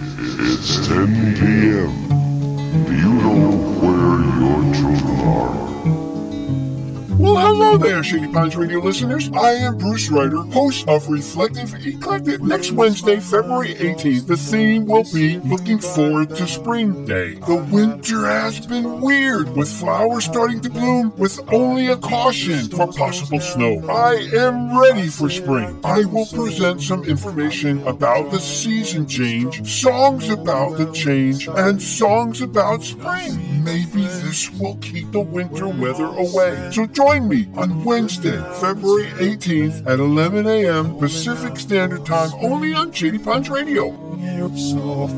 It's 10 p.m. Do you know where your children are? Hello there, Shady Pines Radio listeners. I am Bruce Ryder, host of Reflective Eclectic. Next Wednesday, February 18th, the theme will be Looking Forward to Spring Day. The winter has been weird, with flowers starting to bloom, with only a caution for possible snow. I am ready for spring. I will present some information about the season change, songs about the change, and songs about spring. Maybe this will keep the winter weather away. So join me on Wednesday, February 18th at 11 a.m. Pacific Standard Time, only on Shady Pines Radio. Up.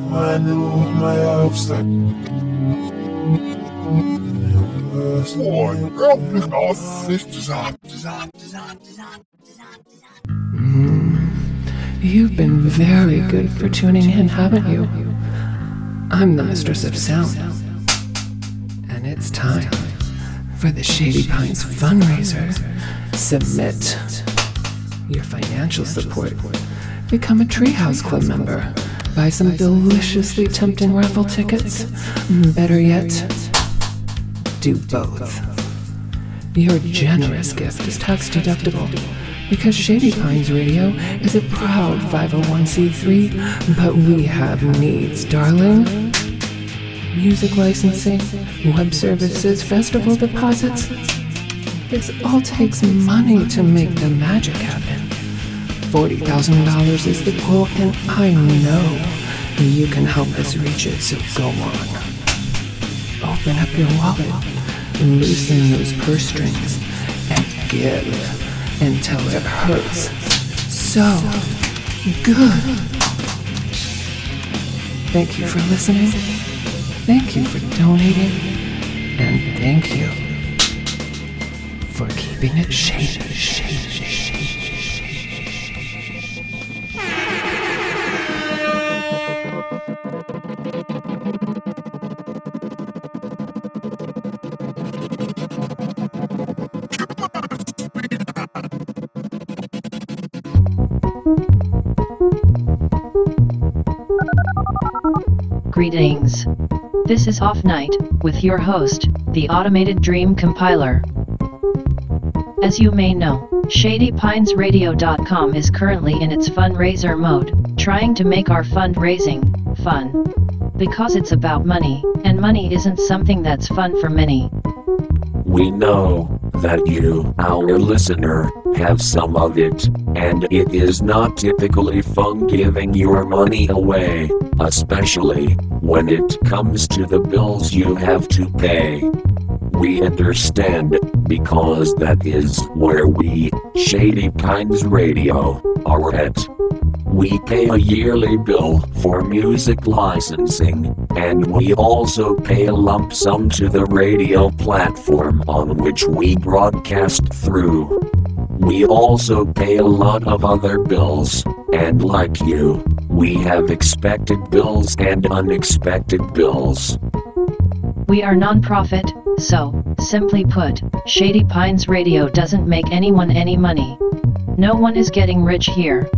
Mm. You've been very good for tuning in, haven't you? I'm the mistress of sound. And it's time for the Shady Pines fundraiser. Submit your financial support. Become a Treehouse Club member. Buy some deliciously tempting raffle tickets. Better yet, do both. Your generous gift is tax deductible because Shady Pines Radio is a proud 501c3, but we have needs, darling. Music licensing, web services, festival deposits. This all takes money to make the magic happen. $40,000 is the goal, and I know you can help us reach it, so go on. Open up your wallet, loosen those purse strings, and give until it hurts so good. Thank you for listening. Thank you for donating. And thank you for keeping it shady, shady, shady, Greetings. This is Off Night, with your host, the Automated Dream Compiler. As you may know, ShadyPinesRadio.com is currently in its fundraiser mode, trying to make our fundraising fun. Because it's about money, and money isn't something that's fun for many. We know that you, our listener, have some of it, and it is not typically fun giving your money away, especially when it comes to the bills you have to pay. We understand, because that is where we, Shady Pines Radio, are at. We pay a yearly bill for music licensing, and we also pay a lump sum to the radio platform on which we broadcast through. We also pay a lot of other bills, and like you, we have expected bills and unexpected bills. We are non-profit, so, simply put, Shady Pines Radio doesn't make anyone any money. No one is getting rich here.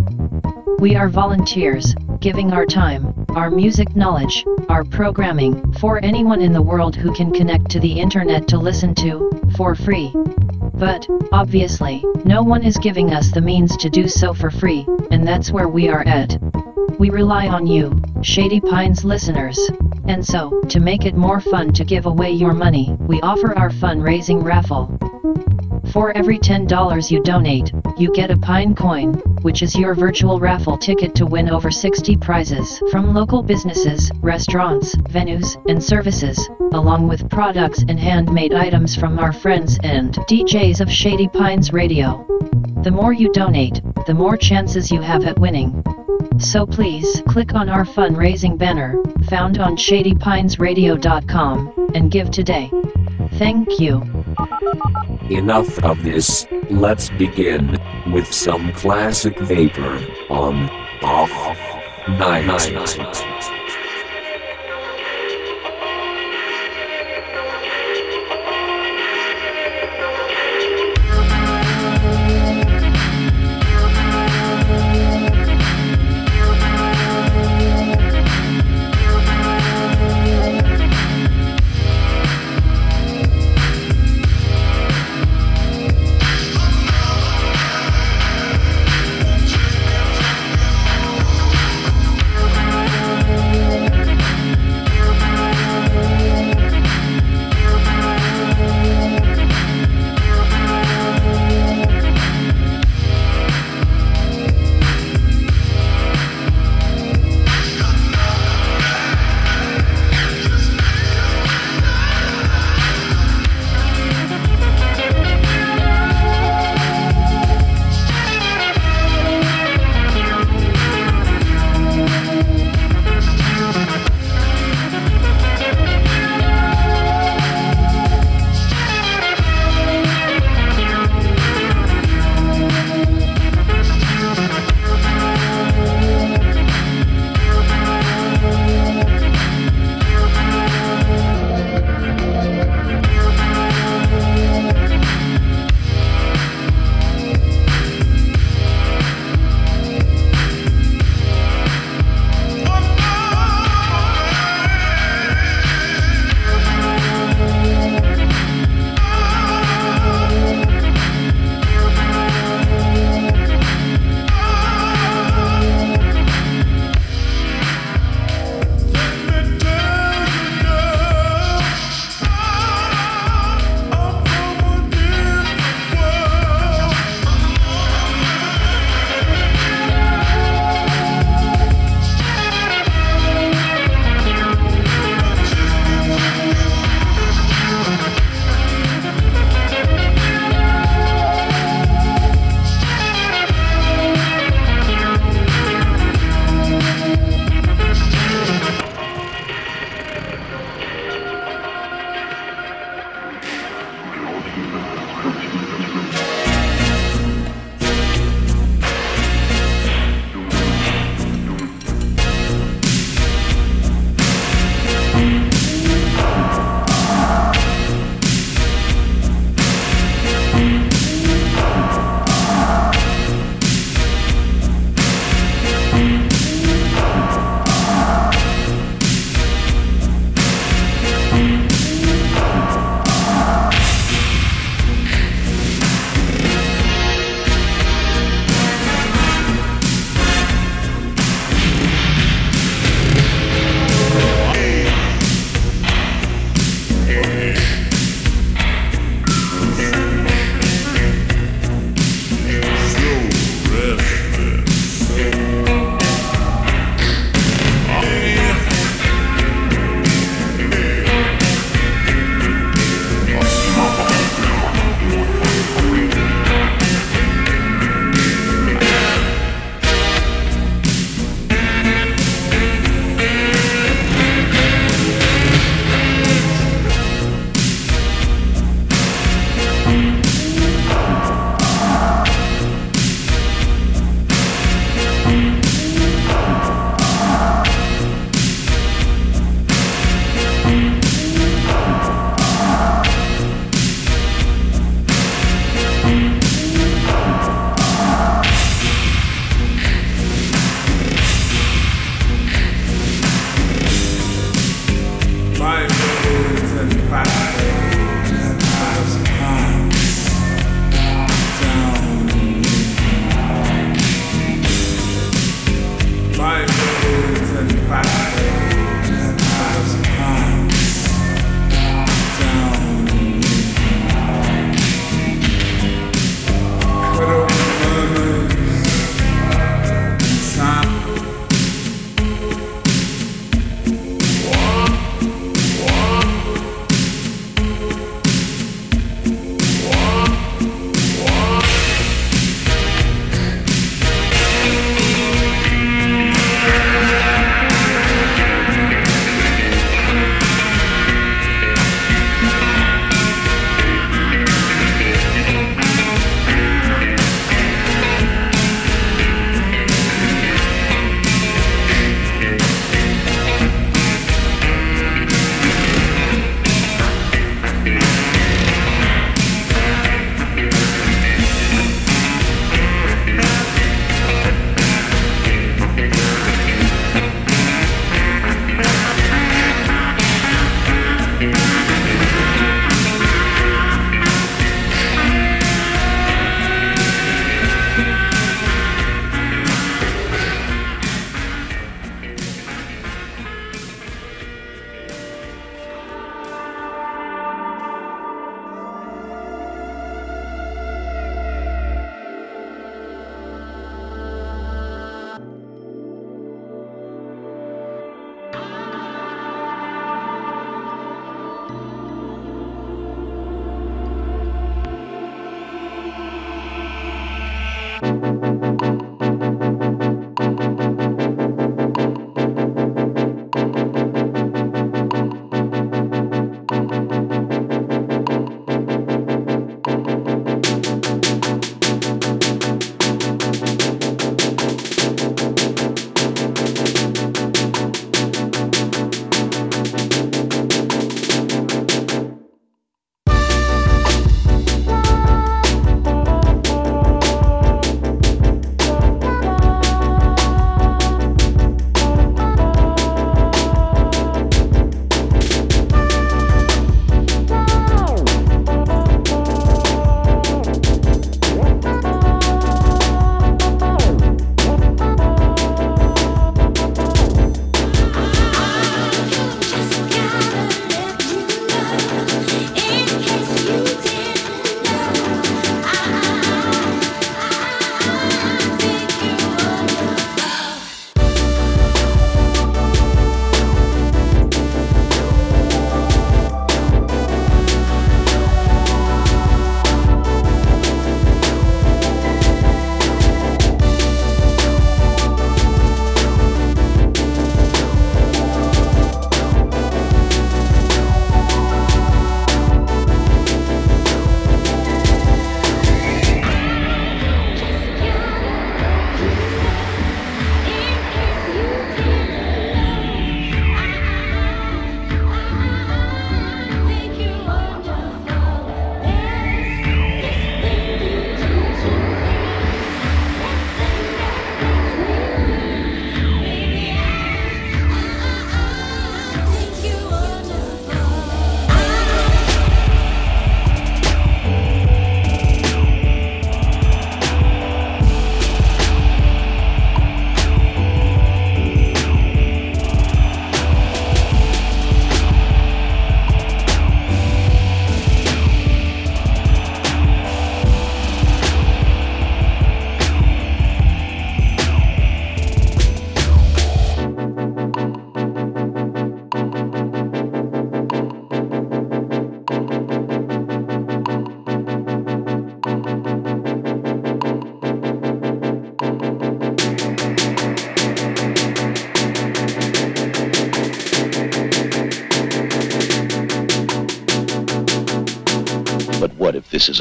We are volunteers, giving our time, our music knowledge, our programming, for anyone in the world who can connect to the internet to listen to, for free. But, obviously, no one is giving us the means to do so for free, and that's where we are at. We rely on you, Shady Pines listeners. And so, to make it more fun to give away your money, we offer our fundraising raffle. For every $10 you donate, you get a Pine Coin, which is your virtual raffle ticket to win over 60 prizes from local businesses, restaurants, venues, and services, along with products and handmade items from our friends and DJs of Shady Pines Radio. The more you donate, the more chances you have at winning. So please click on our fundraising banner, found on shadypinesradio.com, and give today. Thank you. Enough of this, let's begin with some classic vapor on Off Night. What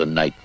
a nightmare?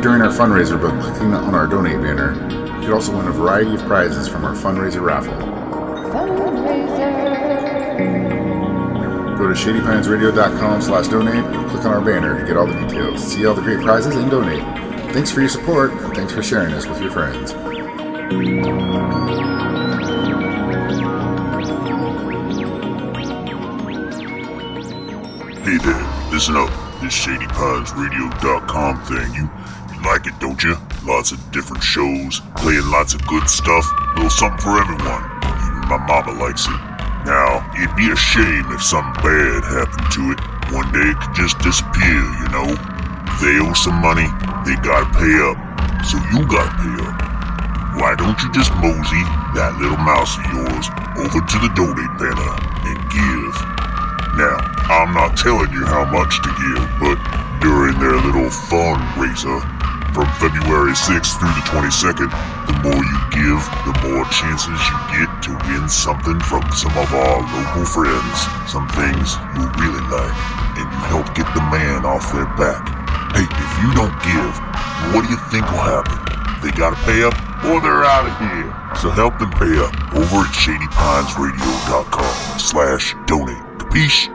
During our fundraiser by clicking on our donate banner, you can also win a variety of prizes from our fundraiser raffle. Go to shadypinesradio.com slash donate click on our banner to get all the details, see all the great prizes, and donate. Thanks for your support, and thanks for sharing us with your friends. Hey there, listen up. This ShadyPinesRadio.com thing. You, Lots of different shows, playing lots of good stuff. little something for everyone. Even my mama likes it. Now, it'd be a shame if something bad happened to it. One day it could just disappear, you know? If they owe some money, they gotta pay up. So you gotta pay up. Why don't you just mosey that little mouse of yours over to the donate banner and give? Now, I'm not telling you how much to give, but during their little fundraiser from February 6th through the 22nd, the more you give, the more chances you get to win something from some of our local friends. Some things you really like, and you help get the man off their back. Hey, if you don't give, what do you think will happen? They gotta pay up or they're out of here. So help them pay up over at shadypinesradio.com slash donate. Capiche?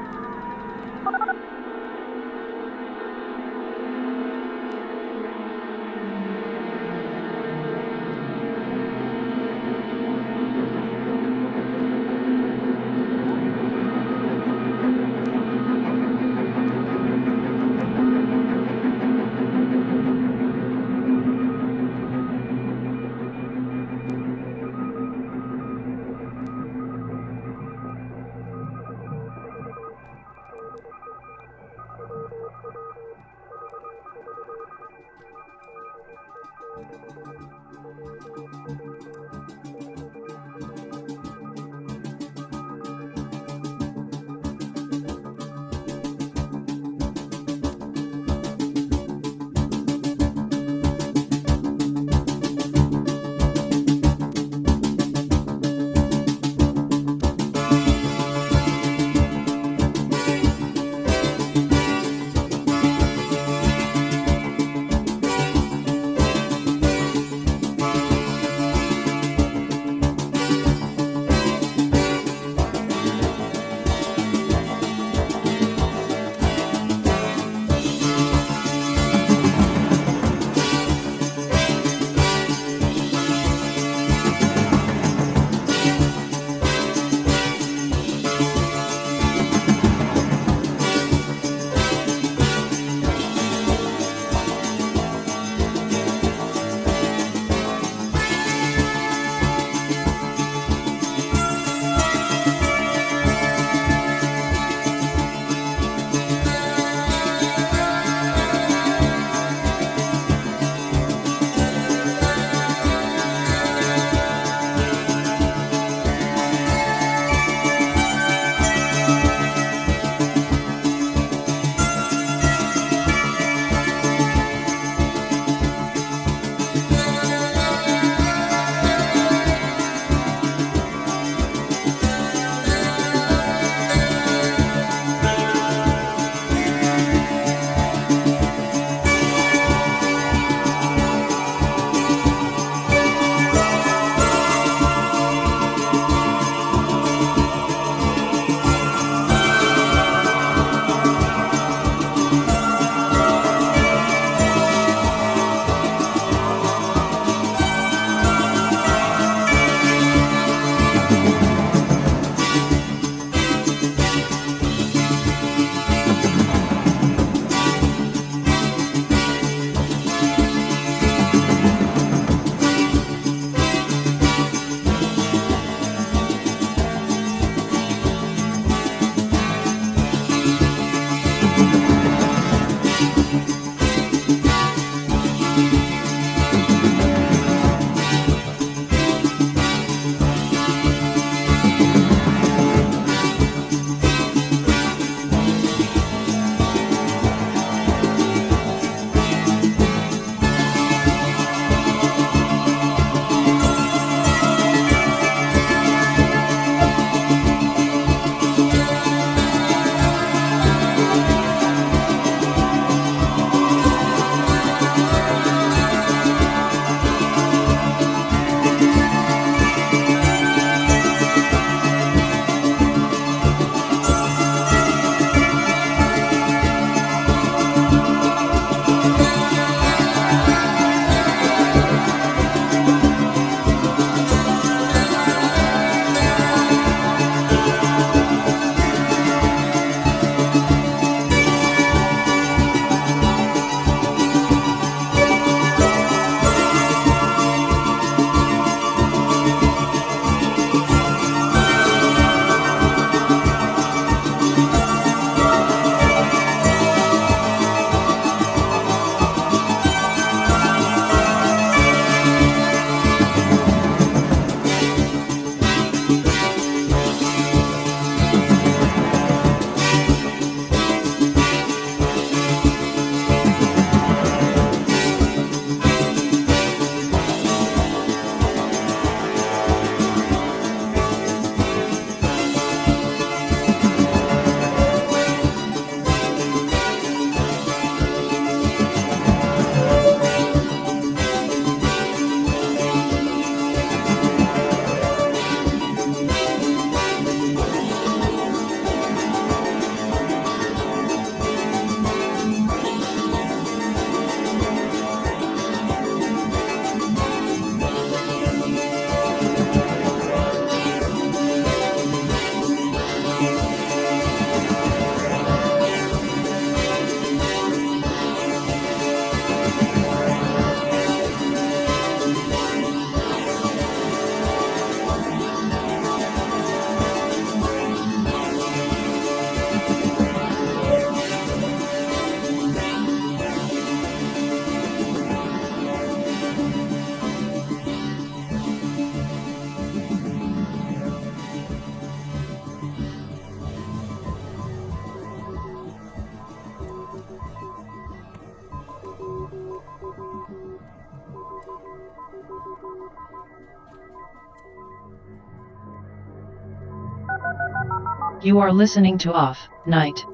You are listening to Off Night.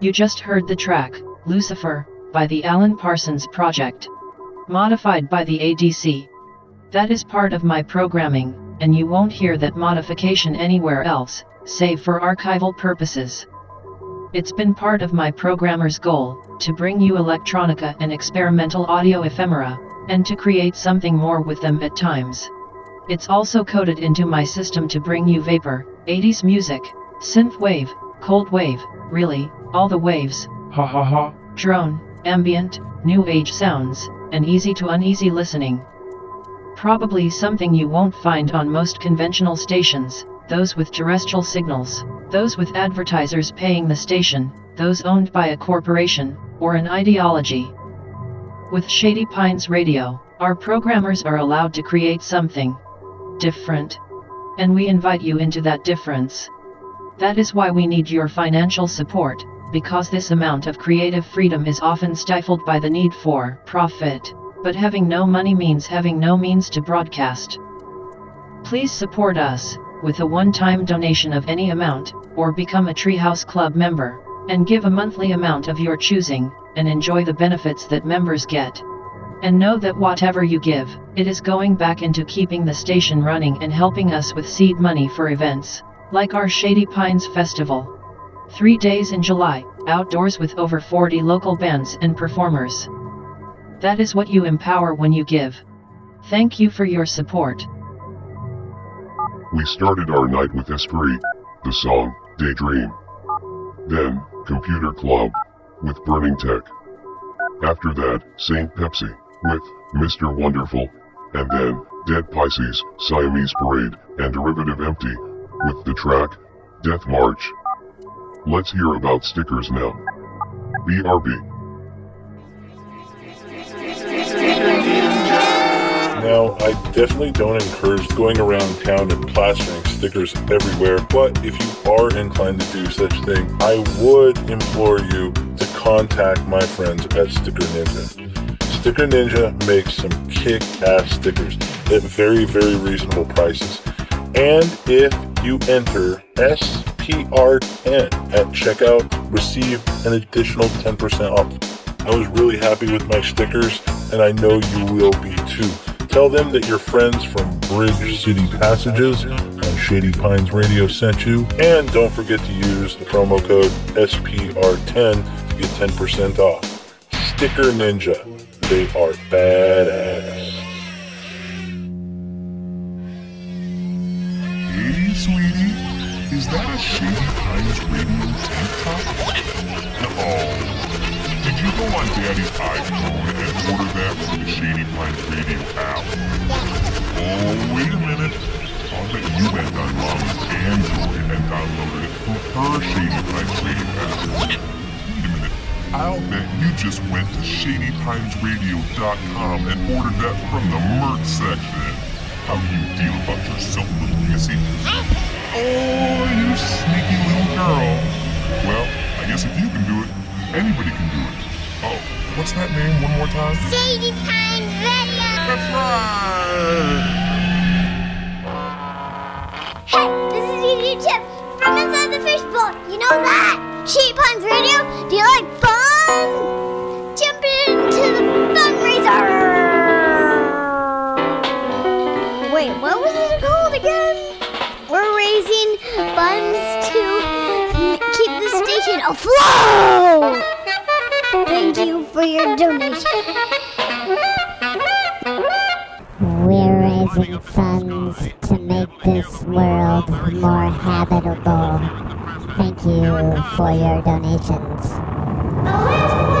You just heard the track, Lucifer, by the Alan Parsons Project. Modified by the ADC. That is part of my programming, and you won't hear that modification anywhere else, save for archival purposes. It's been part of my programmer's goal, to bring you electronica and experimental audio ephemera, and to create something more with them at times. It's also coded into my system to bring you vapor, 80s music, synth wave, cold wave, really, all the waves, ha ha ha, drone, ambient, new age sounds, and easy to uneasy listening. Probably something you won't find on most conventional stations, those with terrestrial signals, those with advertisers paying the station, those owned by a corporation, or an ideology. With Shady Pines Radio, our programmers are allowed to create something different. And we invite you into that difference. That is why we need your financial support, because this amount of creative freedom is often stifled by the need for profit. But having no money means having no means to broadcast. Please support us with a one time donation of any amount, or become a Treehouse Club member, and give a monthly amount of your choosing, and enjoy the benefits that members get. And know that whatever you give, it is going back into keeping the station running and helping us with seed money for events, like our Shady Pines Festival. Three days in July, outdoors with over 40 local bands and performers. That is what you empower when you give. Thank you for your support. We started our night with Esprit, the song Daydream. Then, Computer Club, with Burning Tech. After that, St. Pepsi, with Mr. Wonderful, and then Dead Pisces, Siamese Parade, and Derivative Empty, with the track Death March. Let's hear about stickers now. BRB. Now, I definitely don't encourage going around town and plastering stickers everywhere, but if you are inclined to do such thing, I would implore you to contact my friends at Sticker Ninja. Sticker Ninja makes some kick-ass stickers at very, very reasonable prices. And if you enter SPR10 at checkout, receive an additional 10% off. I was really happy with my stickers, and I know you will be too. Tell them that your friends from Bridge City Passages and Shady Pines Radio sent you, and don't forget to use the promo code SPR10 to get 10% off. Sticker Ninja, they are badass. Hey, sweetie. Is that a Shady Pines radio tank top? Oh. Did you go on Daddy's iPhone and order that from the Shady Pines radio app? Oh, wait a minute. I'll bet you went on Mommy's Android and downloaded it from her Shady Pines radio app. Wait a minute. I'll bet you just went to ShadyPinesRadio.com and ordered that from the merch section. How do you feel about yourself, little missy? Oh, you sneaky little girl. Well, I guess if you can do it, anybody can do it. Oh, what's that name one more time? Shady Pines Radio. That's right. Hey, this is Chip from inside the fishbowl. You know that? Shady Pines Radio. Do you like fun? Jump into the fundraiser. Wait, what was it called again? We're raising funds to keep the station afloat. Thank you for your donation. We're raising funds to make this world more habitable. Thank you for your donations. Oh,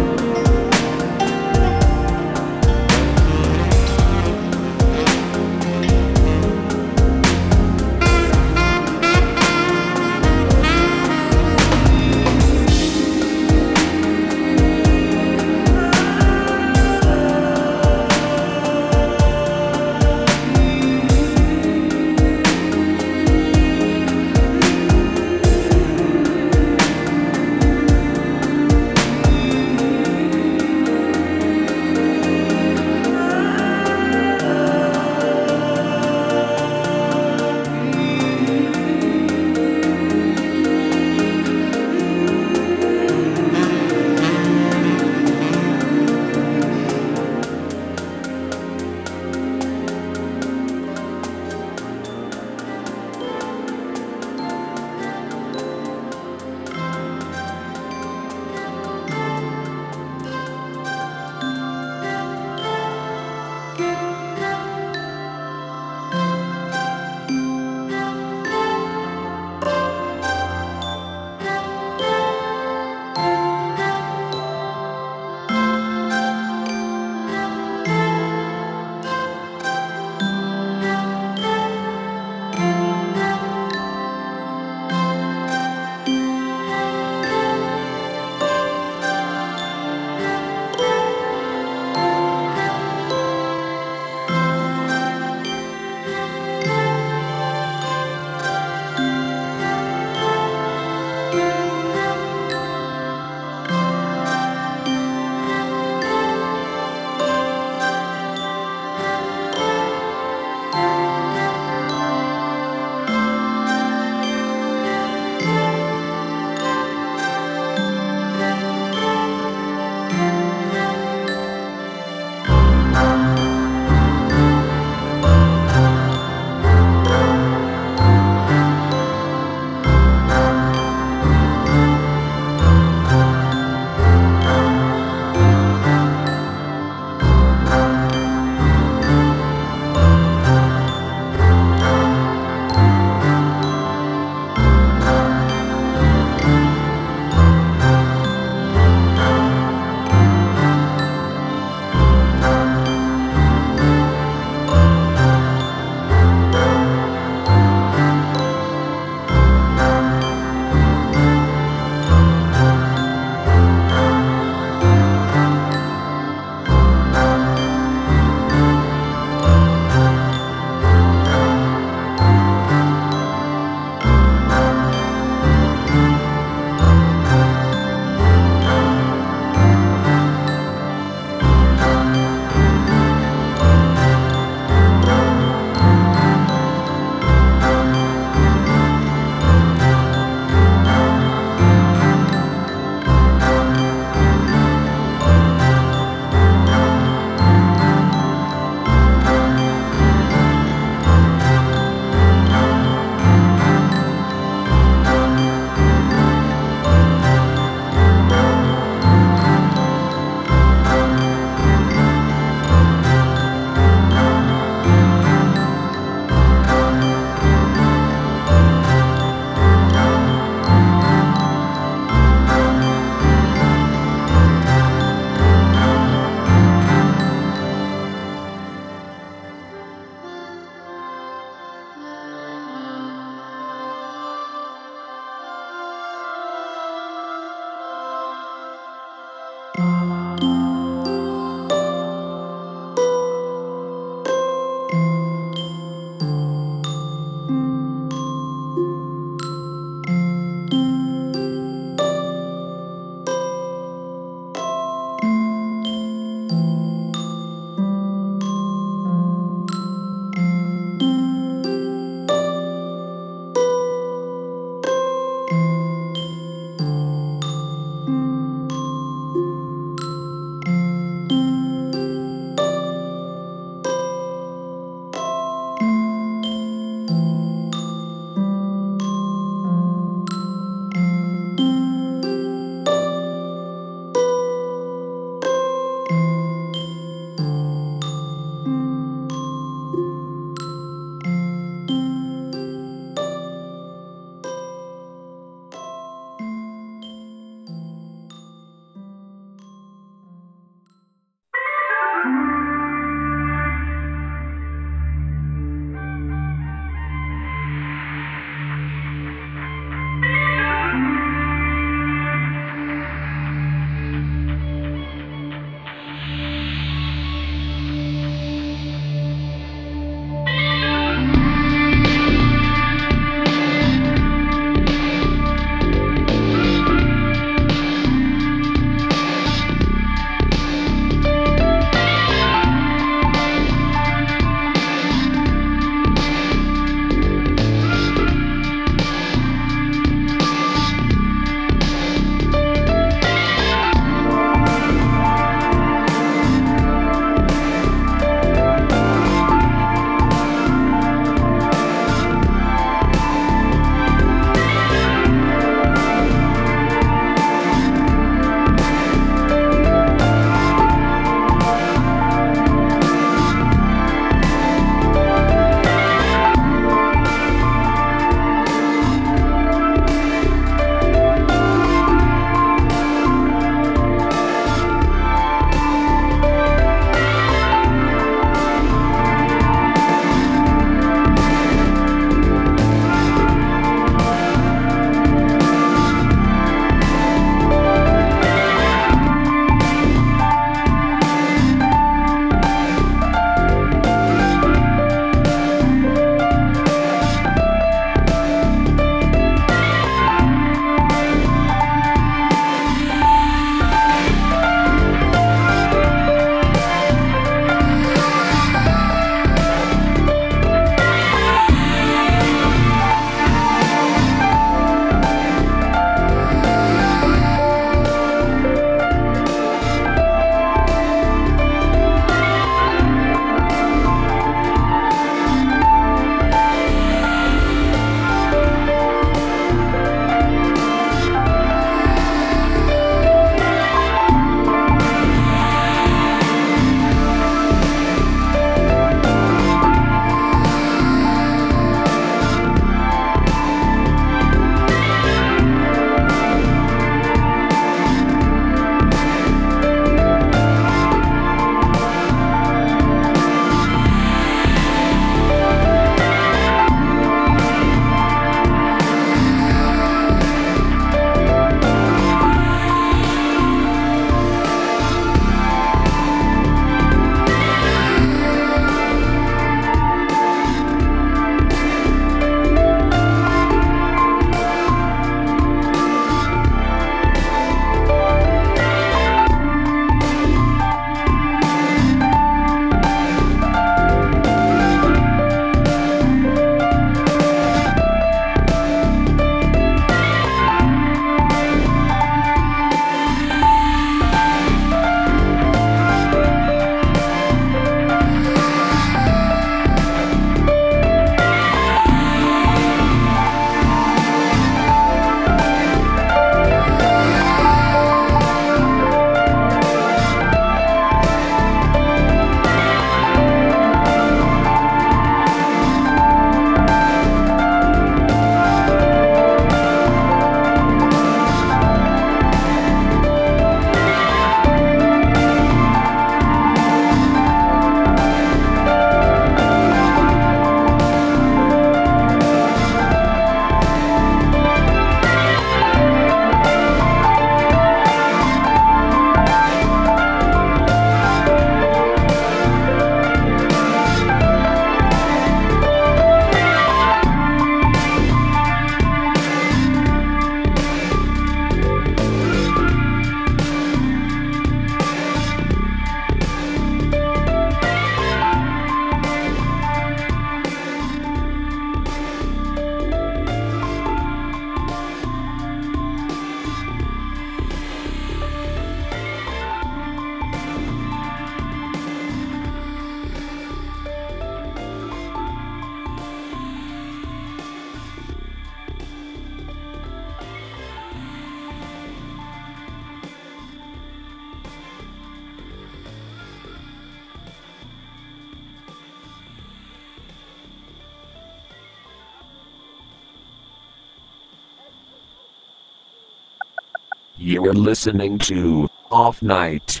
listening to Off Night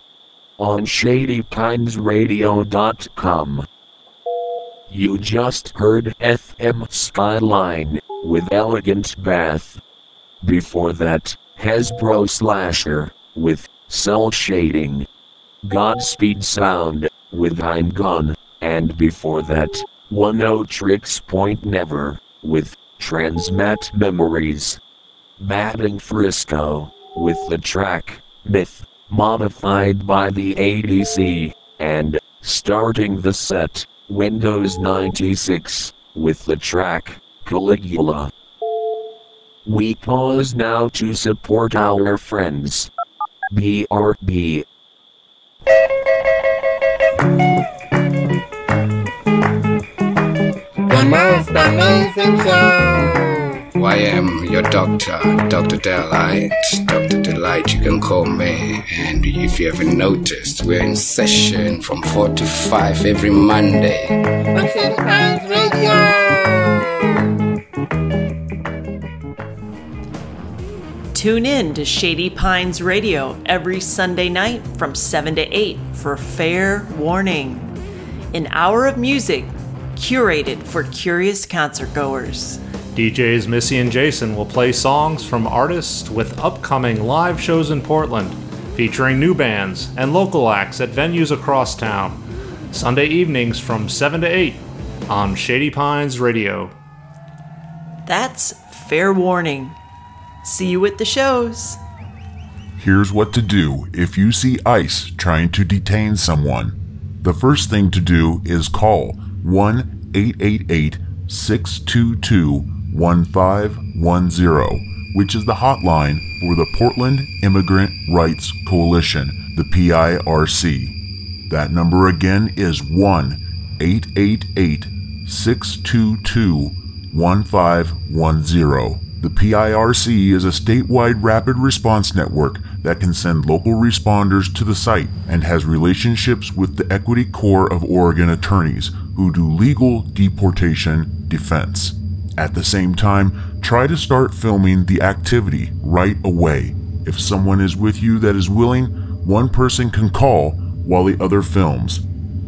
on ShadyPinesRadio.com. You just heard FM Skyline with Elegant Bath. Before that, Hasbro Slasher with Cel Shading. Godspeed Sound with I'm Gone. And before that, Oneohtrix Point Never with Transmat Memories. Batang Frisco with the track Myth, modified by the ADC, and starting the set, Windows 96, with the track Caligula. We pause now to support our friends. BRB. The most amazing show. I am your doctor, Dr. Delight. Dr. Delight, you can call me. And if you haven't noticed, we're in session from 4 to 5 every Monday. Shady Pines Radio. Tune in to Shady Pines Radio every Sunday night from 7 to 8 for Fair Warning, an hour of music curated for curious concert goers. DJs Missy and Jason will play songs from artists with upcoming live shows in Portland, featuring new bands and local acts at venues across town. Sunday evenings from 7 to 8 on Shady Pines Radio. That's Fair Warning. See you at the shows. Here's what to do if you see ICE trying to detain someone. The first thing to do is call 1 888 622 1510, which is the hotline for the Portland Immigrant Rights Coalition, the PIRC. That number again is 1 888 622 1510. The PIRC is a statewide rapid response network that can send local responders to the site and has relationships with the Equity Corps of Oregon attorneys who do legal deportation defense. At the same time, try to start filming the activity right away. If someone is with you that is willing, one person can call while the other films.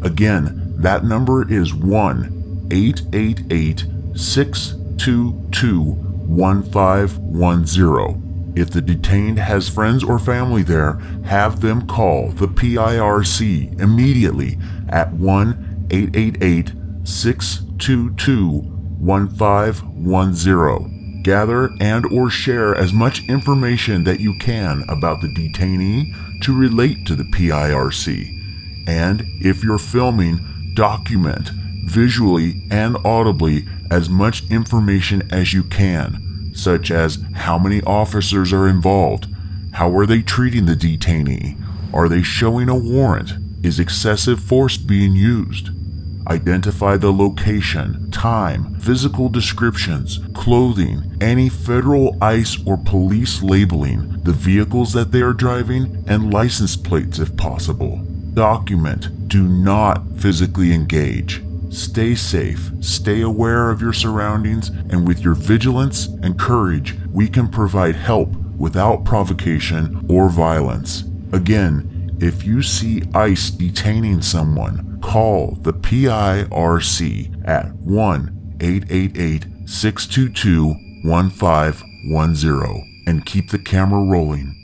Again, that number is 1 888 622 1510. If the detained has friends or family there, have them call the PIRC immediately at 1 888 622 1510. Gather and or share as much information that you can about the detainee to relate to the PIRC. And if you're filming, document visually and audibly as much information as you can, such as how many officers are involved, how are they treating the detainee, are they showing a warrant, is excessive force being used. Identify the location, time, physical descriptions, clothing, any federal ICE or police labeling, the vehicles that they are driving, and license plates if possible. Document, do not physically engage. Stay safe, stay aware of your surroundings, and with your vigilance and courage, we can provide help without provocation or violence. Again, if you see ICE detaining someone, call the PIRC at 1 888 622 1510 and keep the camera rolling.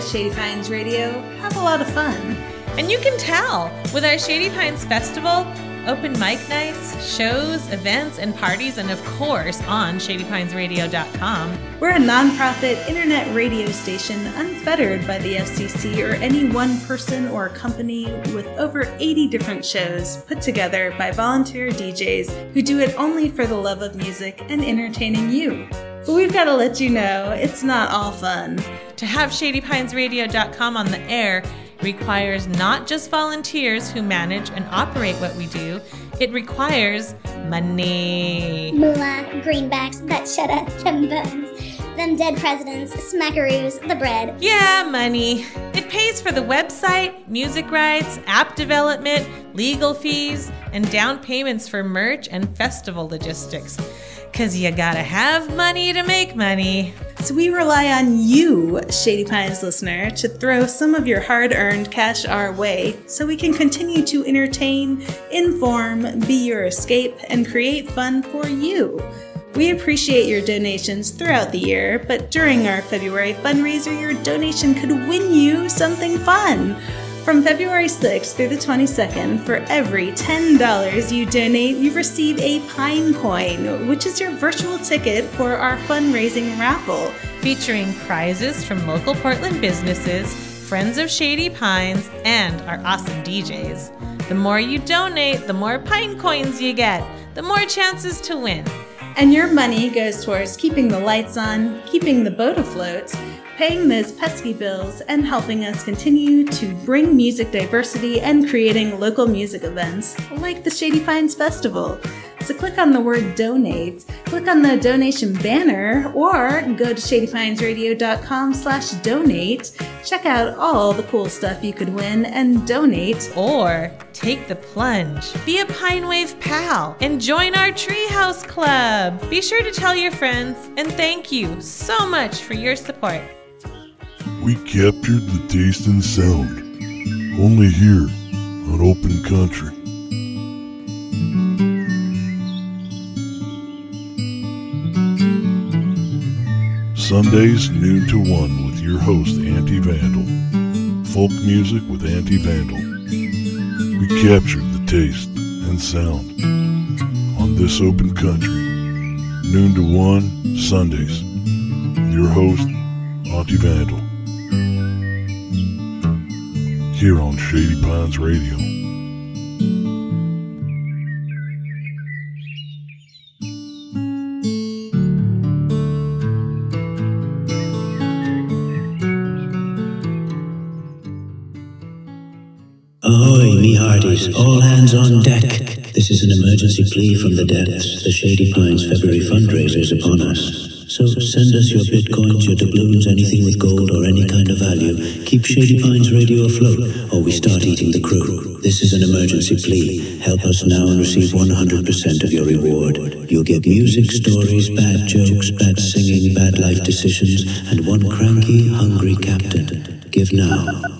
At Shady Pines Radio have a lot of fun. And you can tell with our Shady Pines Festival, open mic nights, shows, events, and parties, and of course on shadypinesradio.com. We're a nonprofit internet radio station unfettered by the FCC or any one person or company with over 80 different shows put together by volunteer DJs who do it only for the love of music and entertaining you. But we've got to let you know it's not all fun. To have shadypinesradio.com on the air, requires not just volunteers who manage and operate what we do, it requires money. Moolah, greenbacks, that shut up, them bones, them dead presidents, smackaroos, the bread. Yeah, money. It pays for the website, music rights, app development, legal fees, and down payments for merch and festival logistics. Cause you gotta have money to make money. So we rely on you, Shady Pines listener, to throw some of your hard earned cash our way so we can continue to entertain, inform, be your escape, and create fun for you. We appreciate your donations throughout the year, but during our February fundraiser, your donation could win you something fun. From February 6th through the 22nd, for every $10 you donate, you receive a Pine Coin, which is your virtual ticket for our fundraising raffle. Featuring prizes from local Portland businesses, friends of Shady Pines, and our awesome DJs. The more you donate, the more Pine Coins you get, the more chances to win. And your money goes towards keeping the lights on, keeping the boat afloat, paying those pesky bills, and helping us continue to bring music diversity and creating local music events like the Shady Pines Festival. So click on the word donate, click on the donation banner, or go to shadypinesradio.com slash donate. Check out all the cool stuff you could win and donate. Or take the plunge. Be a Pine Wave pal and join our Treehouse Club. Be sure to tell your friends and thank you so much for your support. We captured the taste and sound. Only here on Open Country. Sundays, noon to 1 with your host, Anti Vandal. Folk music with Anti Vandal. We captured the taste and sound on this open country. Noon to 1, Sundays, your host, Auntie Vandal. Here on Shady Pines Radio. Ahoy, me hearties, all hands on deck. This is an emergency plea from the depths. The Shady Pines February fundraiser is upon us. So send us your bitcoins, your doubloons, anything with gold or any kind of value. Keep Shady Pines Radio afloat, or we start eating the crew. This is an emergency plea. Help us now and receive 100% of your reward. You'll get music, stories, bad jokes, bad singing, bad life decisions, and one cranky, hungry captain. Give now.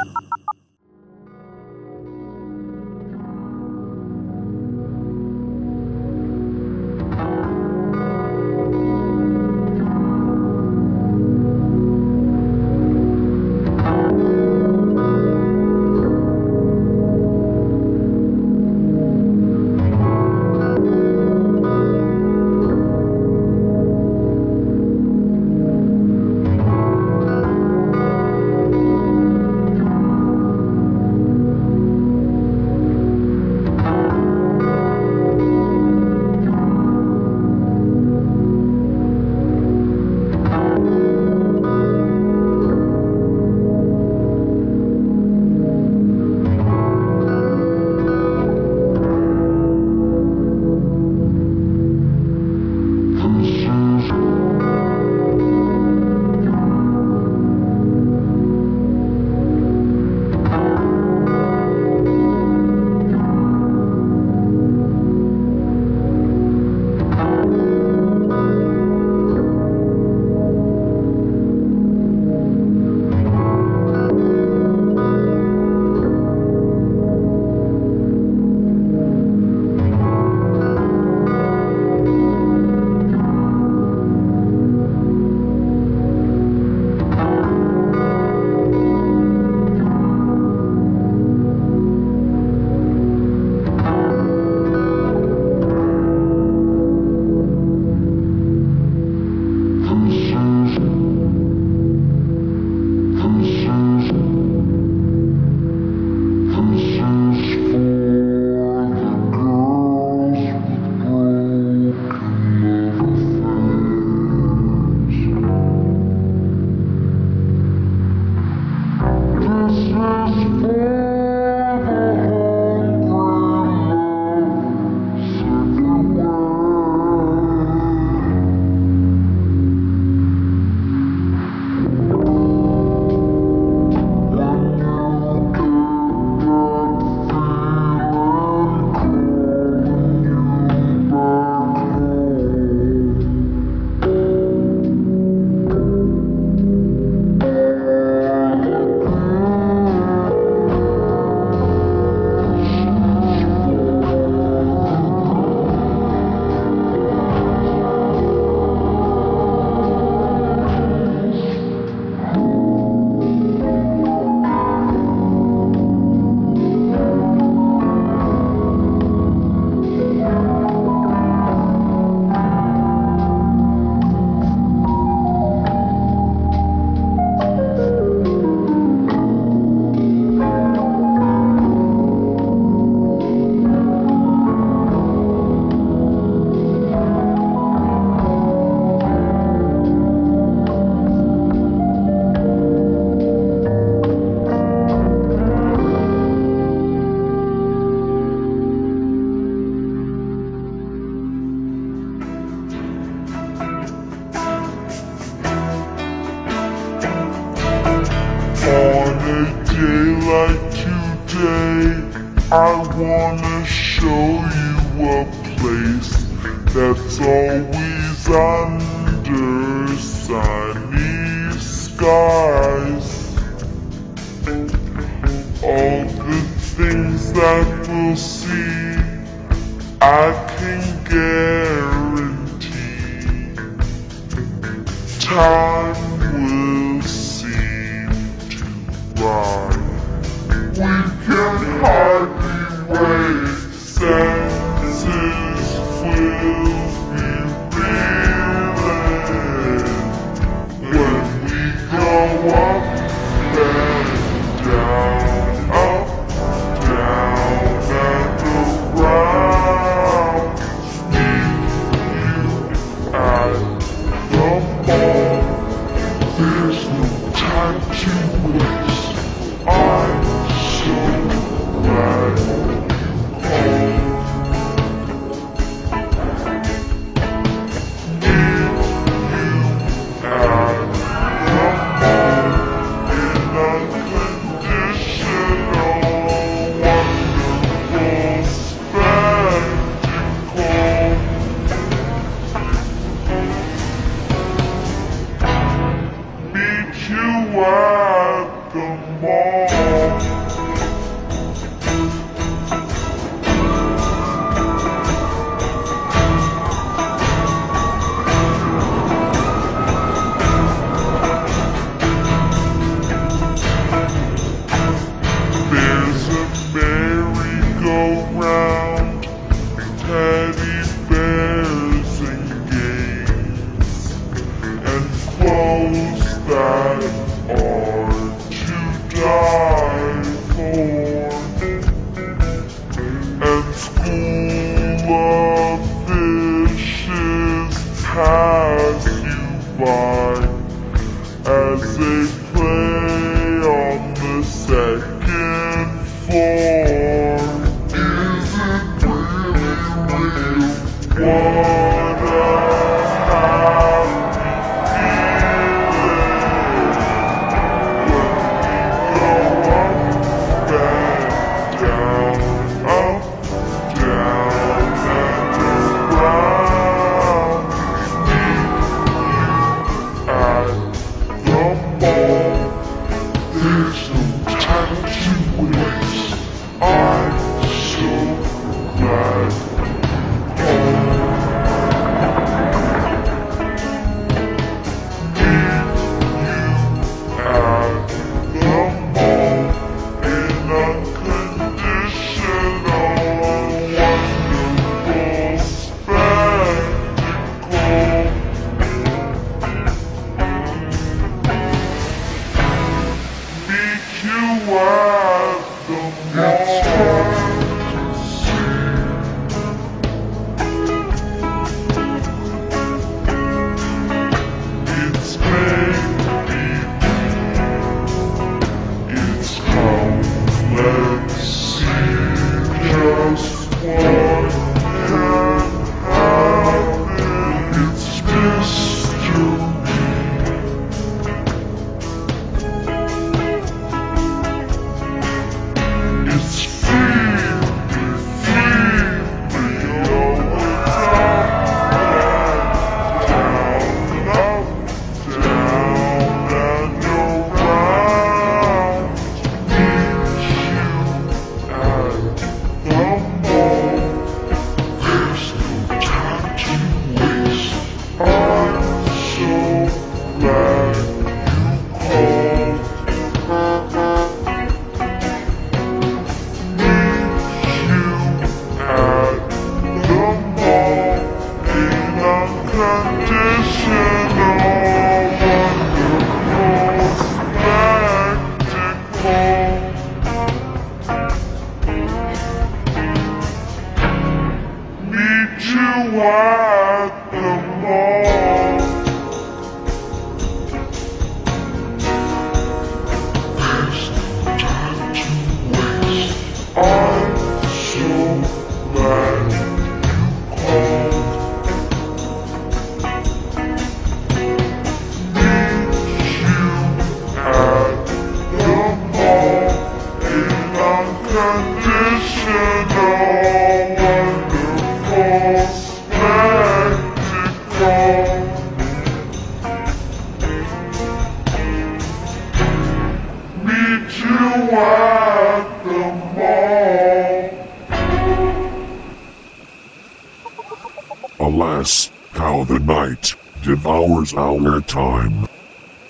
Devours our time.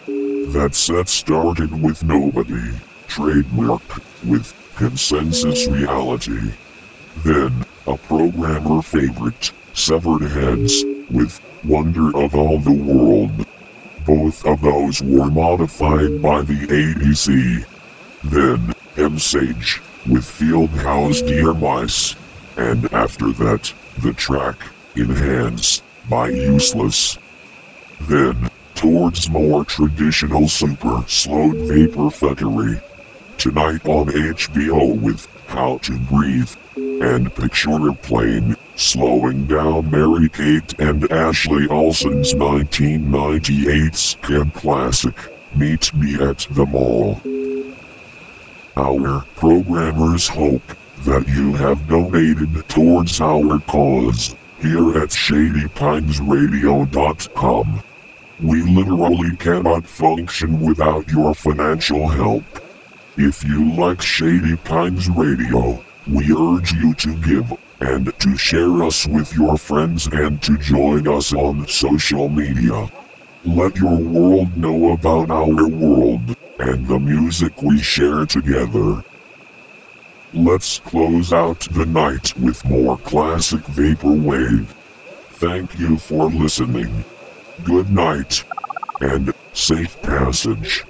That set started with nobody, trademark with consensus reality. Then, a programmer favorite, severed heads, with wonder of all the world. Both of those were modified by the ADC. Then, M. Sage, with Fieldhouse Deer Mice. And after that, the track, Enhance, by Useless. Then, towards more traditional super slowed vapor fuckery. Tonight on HBO with How to Breathe and Pictureplane, slowing down Mary Kate and Ashley Olsen's 1998 scam classic, Meet Me at the Mall. Our programmers hope that you have donated towards our cause here at ShadyPinesRadio.com. We literally cannot function without your financial help. If you like Shady Pines Radio, we urge you to give and to share us with your friends and to join us on social media. Let your world know about our world and the music we share together. Let's close out the night with more classic Vaporwave. Thank you for listening. Good night and safe passage.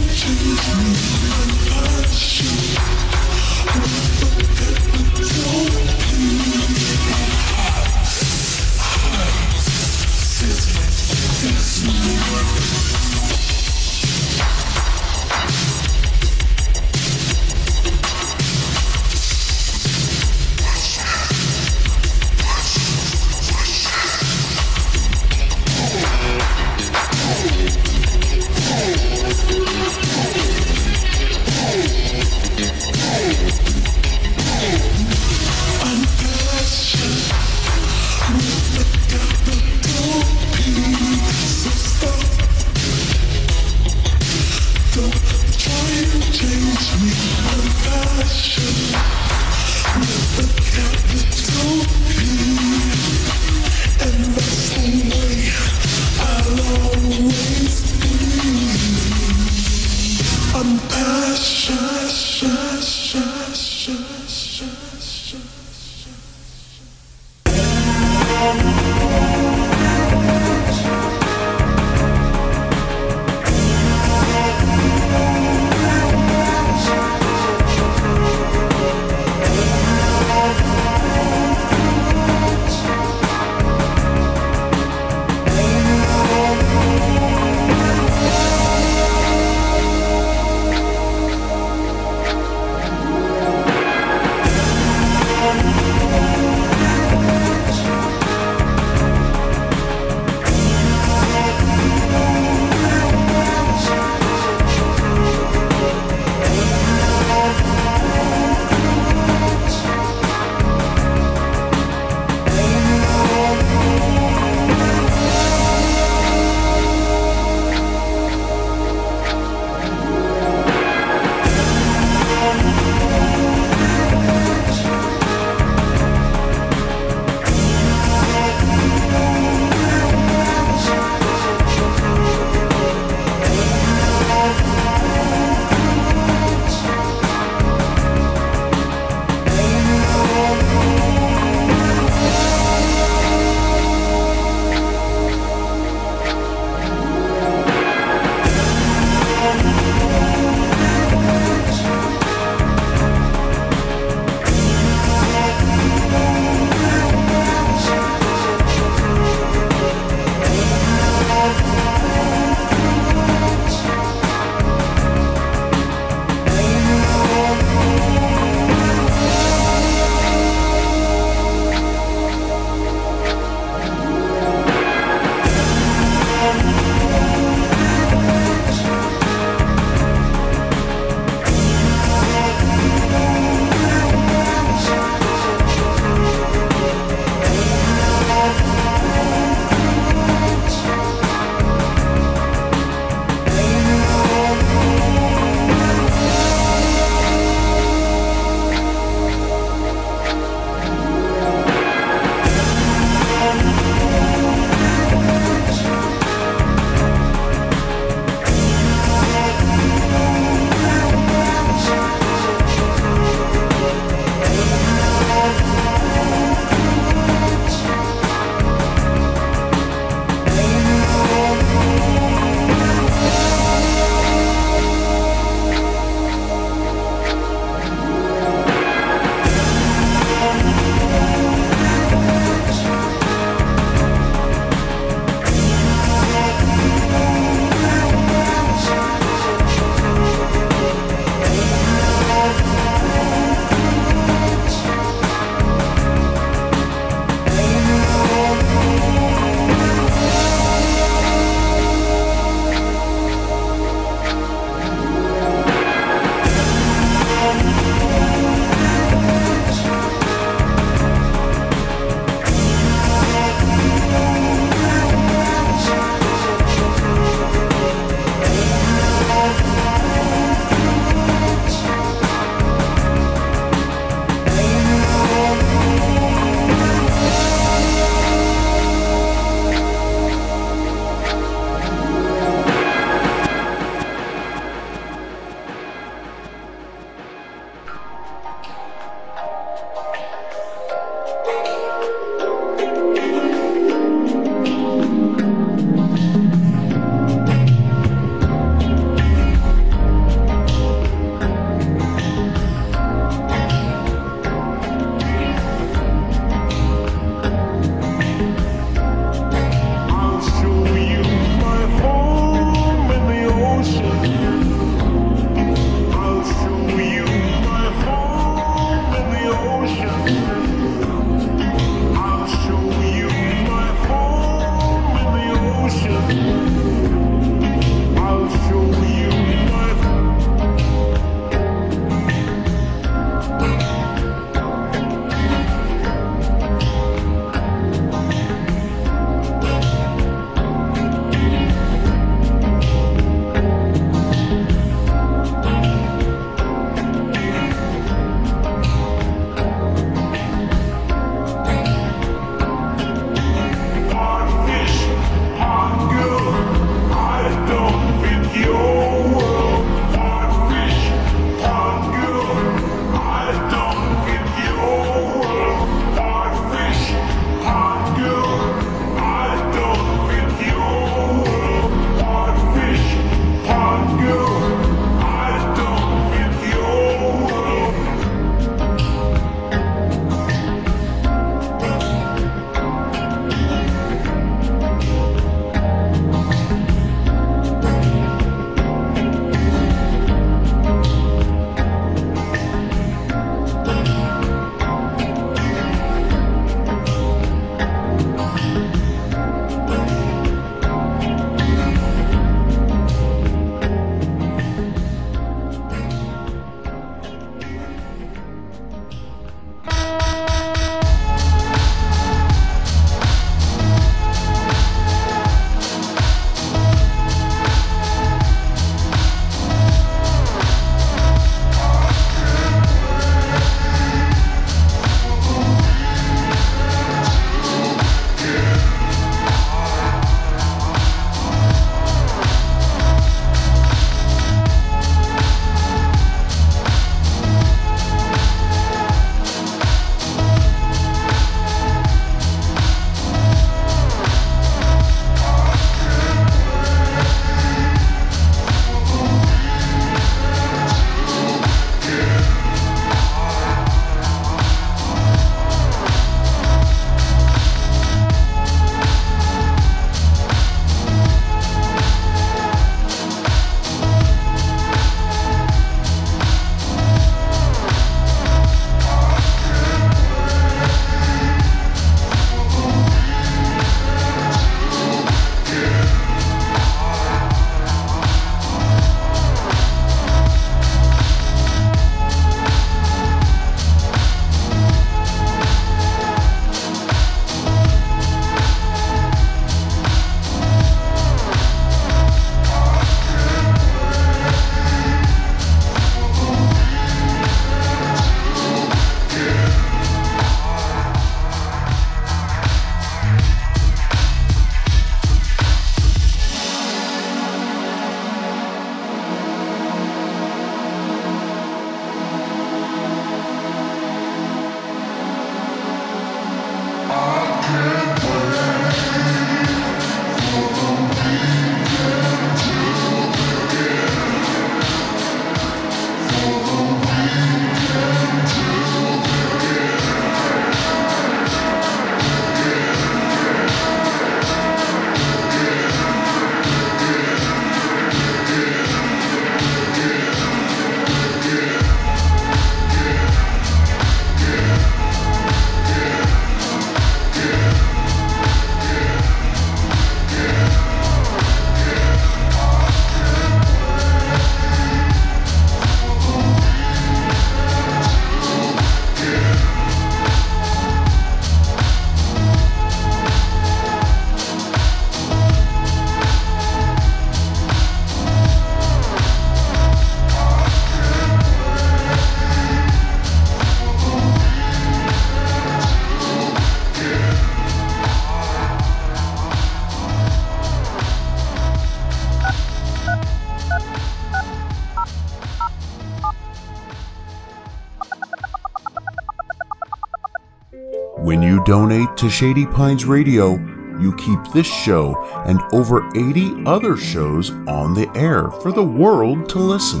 To Shady Pines Radio, you keep this show and over 80 other shows on the air for the world to listen.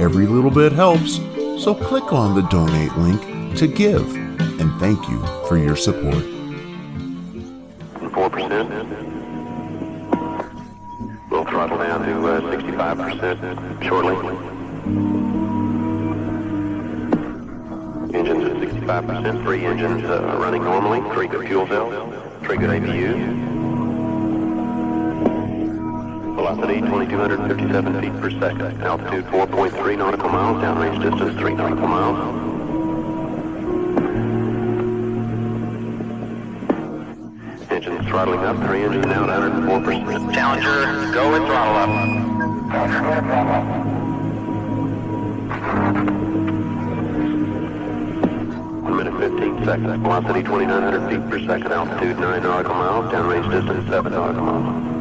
Every little bit helps, so click on the donate link to give, and thank you for your support. 4%. We'll throttle down to uh, 65% shortly. Engines uh, running normally, three good fuel cells, three good APUs. Velocity 2257 feet per second, altitude 4.3 nautical miles, downrange distance 3 nautical miles. Engines throttling up, three engines now at 104%. Challenger, go and throttle up. Minute 15 seconds. Velocity 2,900 feet per second. Altitude 9 nautical miles. Downrange distance 7 nautical miles.